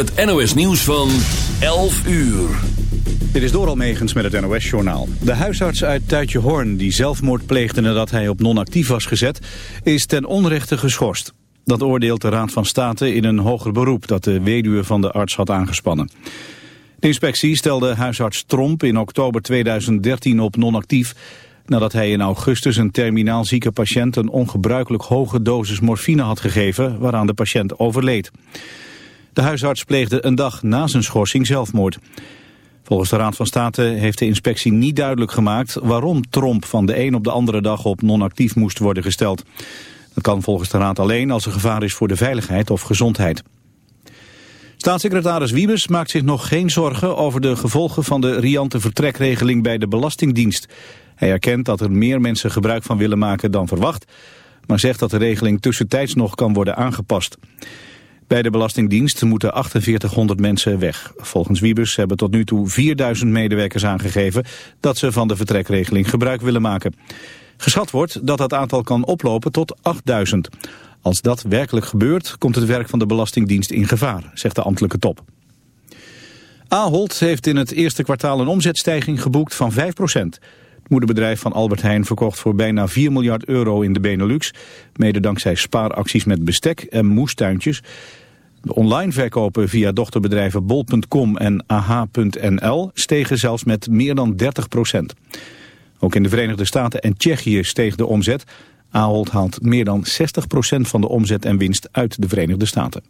Het NOS nieuws van 11 uur. Dit is door Almegens met het NOS-journaal. De huisarts uit Tuitje Hoorn, die zelfmoord pleegde nadat hij op non-actief was gezet, is ten onrechte geschorst. Dat oordeelt de Raad van State in een hoger beroep dat de weduwe van de arts had aangespannen. De inspectie stelde huisarts Tromp in oktober 2013 op non-actief nadat hij in augustus een terminaal zieke patiënt een ongebruikelijk hoge dosis morfine had gegeven waaraan de patiënt overleed. De huisarts pleegde een dag na zijn schorsing zelfmoord. Volgens de Raad van State heeft de inspectie niet duidelijk gemaakt waarom Tromp van de een op de andere dag op non-actief moest worden gesteld. Dat kan volgens de Raad alleen als er gevaar is voor de veiligheid of gezondheid. Staatssecretaris Wiebes maakt zich nog geen zorgen over de gevolgen van de riante vertrekregeling bij de Belastingdienst. Hij erkent dat er meer mensen gebruik van willen maken dan verwacht, maar zegt dat de regeling tussentijds nog kan worden aangepast. Bij de Belastingdienst moeten 4800 mensen weg. Volgens Wiebes hebben tot nu toe 4000 medewerkers aangegeven dat ze van de vertrekregeling gebruik willen maken. Geschat wordt dat dat aantal kan oplopen tot 8000. Als dat werkelijk gebeurt, komt het werk van de Belastingdienst in gevaar, zegt de ambtelijke top. Ahold heeft in het eerste kwartaal een omzetstijging geboekt van 5 Moederbedrijf van Albert Heijn verkocht voor bijna 4 miljard euro in de Benelux. Mede dankzij spaaracties met bestek en moestuintjes. De online verkopen via dochterbedrijven bol.com en ah.nl stegen zelfs met meer dan 30% Ook in de Verenigde Staten en Tsjechië steeg de omzet. Ahold haalt meer dan 60% van de omzet en winst uit de Verenigde Staten.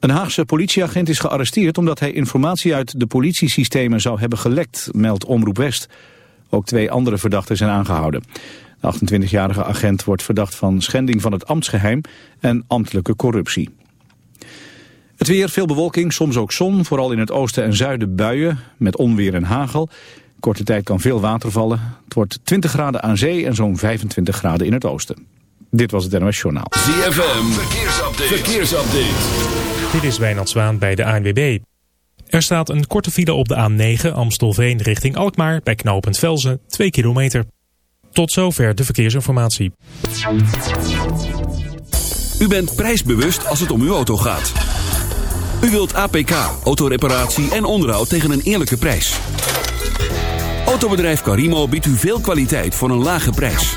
Een Haagse politieagent is gearresteerd omdat hij informatie uit de politiesystemen zou hebben gelekt, meldt Omroep West. Ook twee andere verdachten zijn aangehouden. De 28-jarige agent wordt verdacht van schending van het ambtsgeheim en ambtelijke corruptie. Het weer, veel bewolking, soms ook zon, vooral in het oosten en zuiden buien, met onweer en hagel. Korte tijd kan veel water vallen. Het wordt 20 graden aan zee en zo'n 25 graden in het oosten. Dit was het NOS Journaal. ZFM, verkeersupdate. verkeersupdate. Dit is Wijnand Zwaan bij de ANWB. Er staat een korte file op de A9 Amstelveen richting Alkmaar bij knooppunt Velzen, 2 kilometer. Tot zover de verkeersinformatie. U bent prijsbewust als het om uw auto gaat. U wilt APK, autoreparatie en onderhoud tegen een eerlijke prijs. Autobedrijf Carimo biedt u veel kwaliteit voor een lage prijs.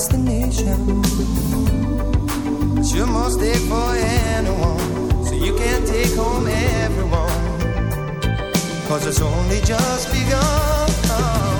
destination. It's your most for anyone, so you can take home everyone. Cause it's only just begun.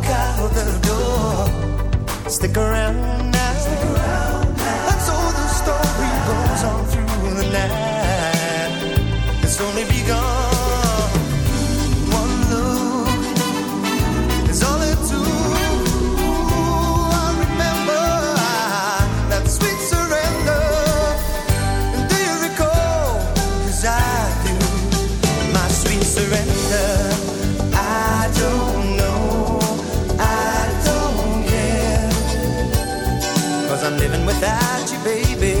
I'm living without you, baby.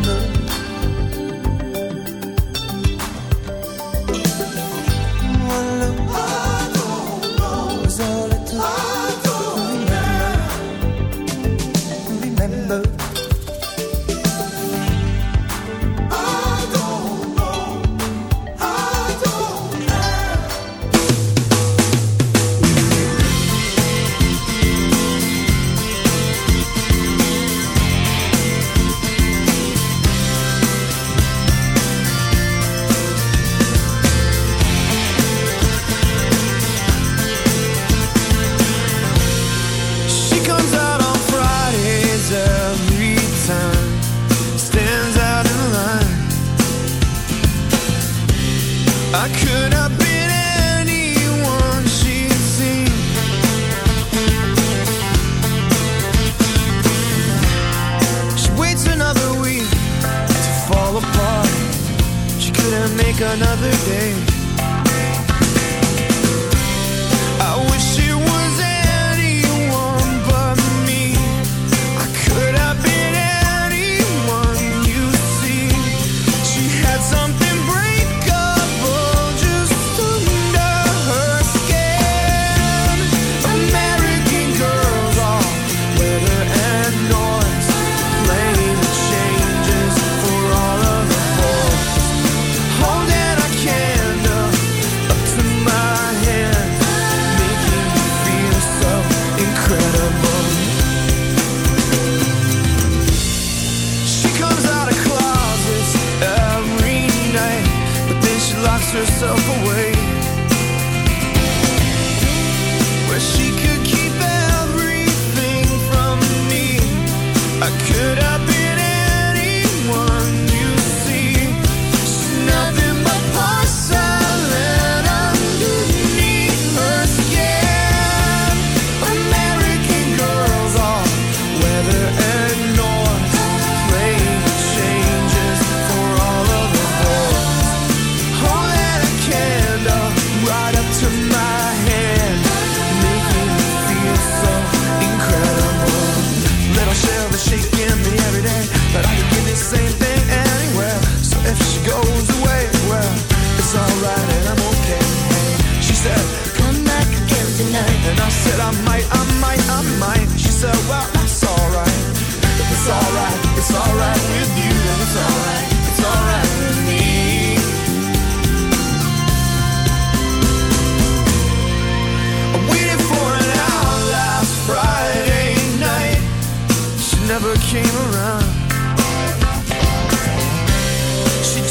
She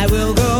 I will go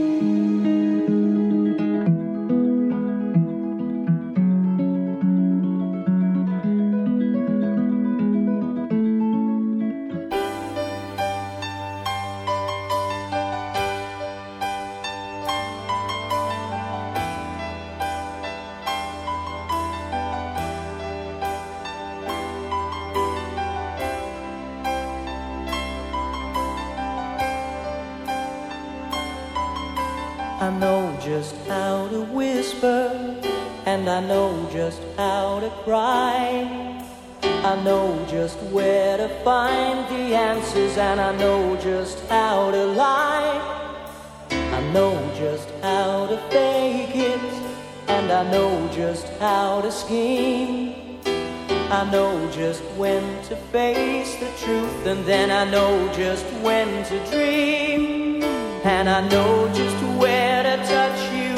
To face the truth, and then I know just when to dream. And I know just where to touch you,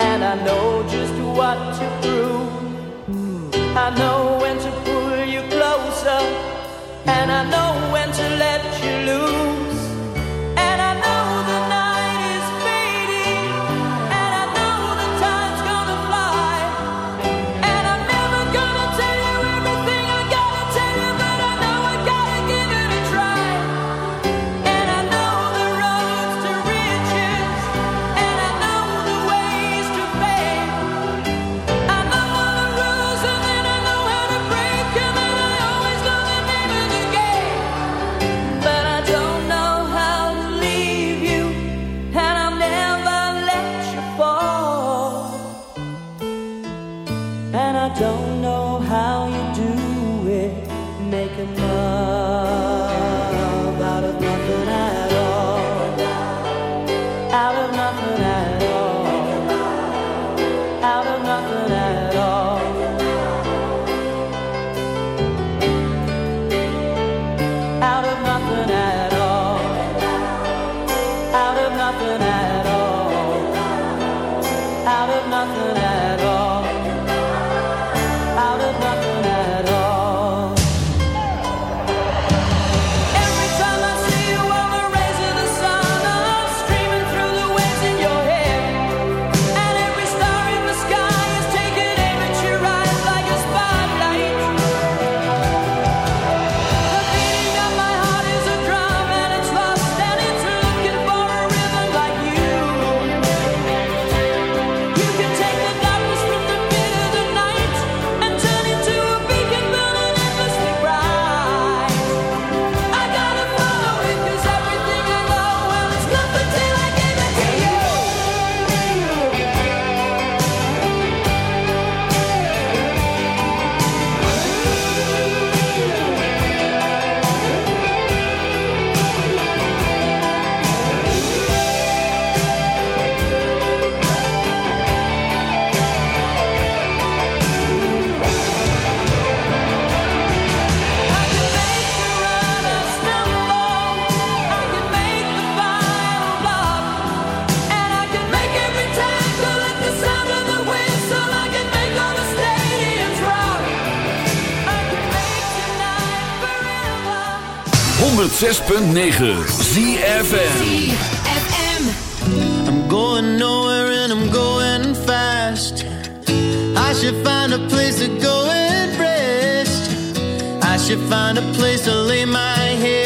and I know just what to prove. I know 106.9 ZFM. I'm going nowhere and I'm going fast. I should find a place to go and rest. I should find a place to lay my head.